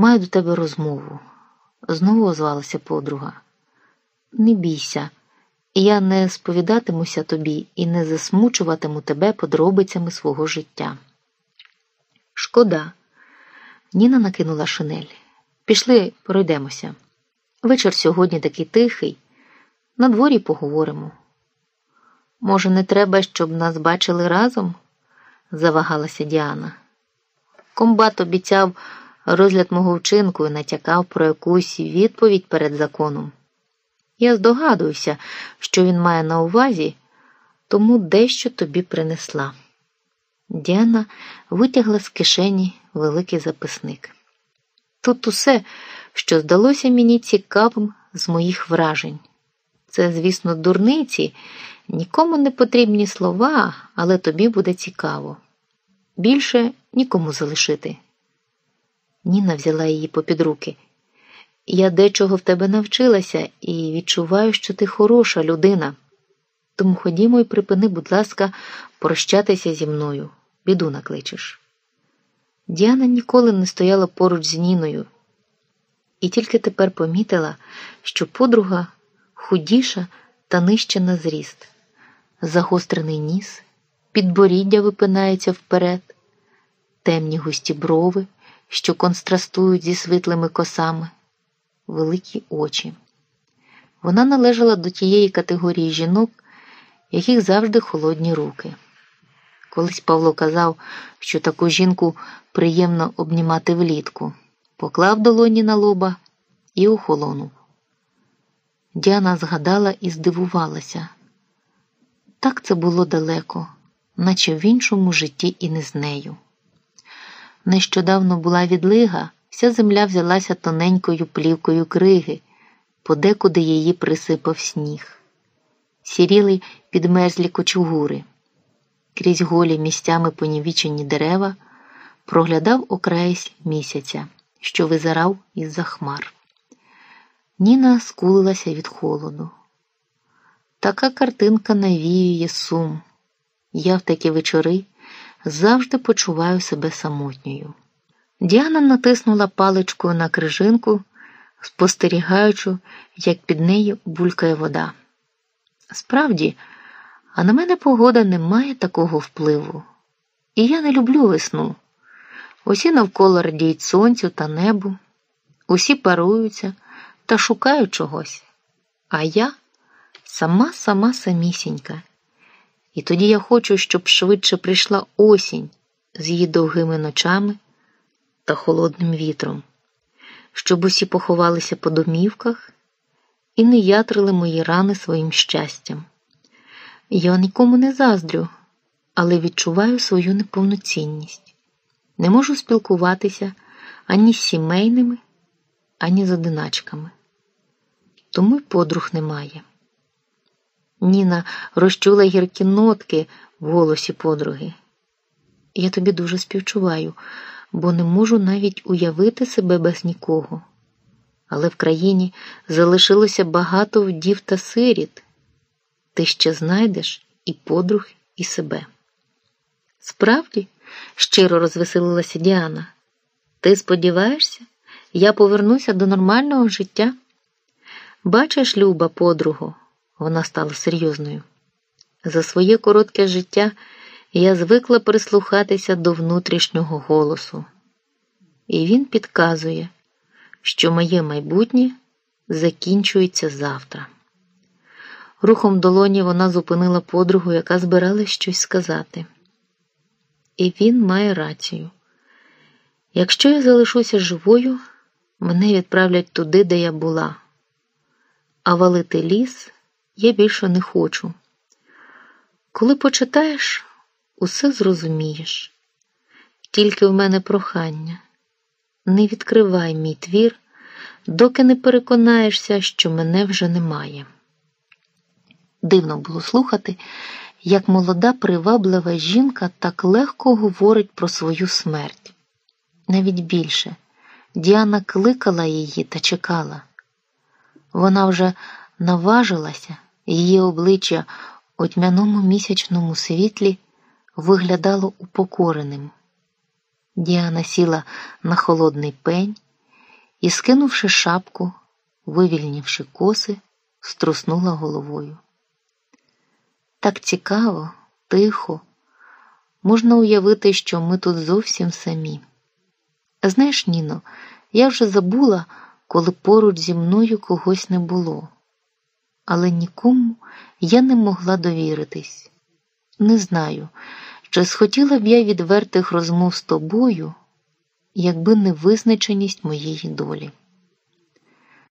Маю до тебе розмову. Знову озвалася подруга. Не бійся, я не сповідатимуся тобі і не засмучуватиму тебе подробицями свого життя. Шкода. Ніна накинула шинель. Пішли, пройдемося. Вечір сьогодні такий тихий. На дворі поговоримо. Може, не треба, щоб нас бачили разом? завагалася Діана. Комбат обіцяв розгляд мого вчинку натякав про якусь відповідь перед законом. Я здогадуюся, що він має на увазі, тому дещо тобі принесла. Діана витягла з кишені великий записник. Тут усе, що здалося мені цікавим з моїх вражень. Це, звісно, дурниці, нікому не потрібні слова, але тобі буде цікаво. Більше нікому залишити. Ніна взяла її попід руки. Я дечого в тебе навчилася і відчуваю, що ти хороша людина. Тому ходімо і припини, будь ласка, прощатися зі мною, біду накличеш. Діана ніколи не стояла поруч з Ніною, і тільки тепер помітила, що подруга худіша та нижча на зріст, загострений ніс, підборіддя випинається вперед, темні густі брови, що контрастують зі світлими косами великі очі. Вона належала до тієї категорії жінок, яких завжди холодні руки. Колись Павло казав, що таку жінку приємно обнімати влітку, поклав долоні на лоба і охолонув. Діана згадала і здивувалася. Так це було далеко, наче в іншому житті і не з нею. Нещодавно була відлига. Вся земля взялася тоненькою плівкою криги, подекуди її присипав сніг. Сіріли підмерзлі кочугури. Крізь голі місцями понівічені дерева проглядав окраєсь місяця, що визирав із-за хмар. Ніна скулилася від холоду. Така картинка навіює сум. Я в такі вечори завжди почуваю себе самотньою. Діана натиснула паличкою на крижинку, спостерігаючи, як під нею булькає вода. Справді, а на мене погода не має такого впливу. І я не люблю весну. Усі навколо радіють сонцю та небу, усі паруються та шукають чогось. А я сама сама самісінька. І тоді я хочу, щоб швидше прийшла осінь з її довгими ночами та холодним вітром, щоб усі поховалися по домівках і не ятрили мої рани своїм щастям. Я нікому не заздрю, але відчуваю свою неповноцінність. Не можу спілкуватися ані з сімейними, ані з одиначками. Тому й подруг немає. Ніна розчула гіркі нотки в голосі подруги. Я тобі дуже співчуваю бо не можу навіть уявити себе без нікого. Але в країні залишилося багато вдів та сиріт. Ти ще знайдеш і подруг, і себе. Справді, щиро розвеселилася Діана, ти сподіваєшся, я повернуся до нормального життя? Бачиш, Люба, подругу, вона стала серйозною. За своє коротке життя я звикла прислухатися до внутрішнього голосу, і він підказує, що моє майбутнє закінчується завтра. Рухом долоні вона зупинила подругу, яка збиралась щось сказати. І він має рацію. Якщо я залишуся живою, мене відправлять туди, де я була, а валити ліс я більше не хочу. Коли почитаєш, усе зрозумієш. Тільки в мене прохання. Не відкривай мій твір, доки не переконаєшся, що мене вже немає. Дивно було слухати, як молода, приваблива жінка так легко говорить про свою смерть. Навіть більше Діана кликала її та чекала. Вона вже наважилася, її обличчя у тьмяному місячному світлі виглядало упокореним. Діана сіла на холодний пень і, скинувши шапку, вивільнівши коси, струснула головою. Так цікаво, тихо, можна уявити, що ми тут зовсім самі. Знаєш, Ніно, я вже забула, коли поруч зі мною когось не було, але нікому я не могла довіритись. Не знаю, чи схотіла б я відвертих розмов з тобою, якби не визначеність моєї долі.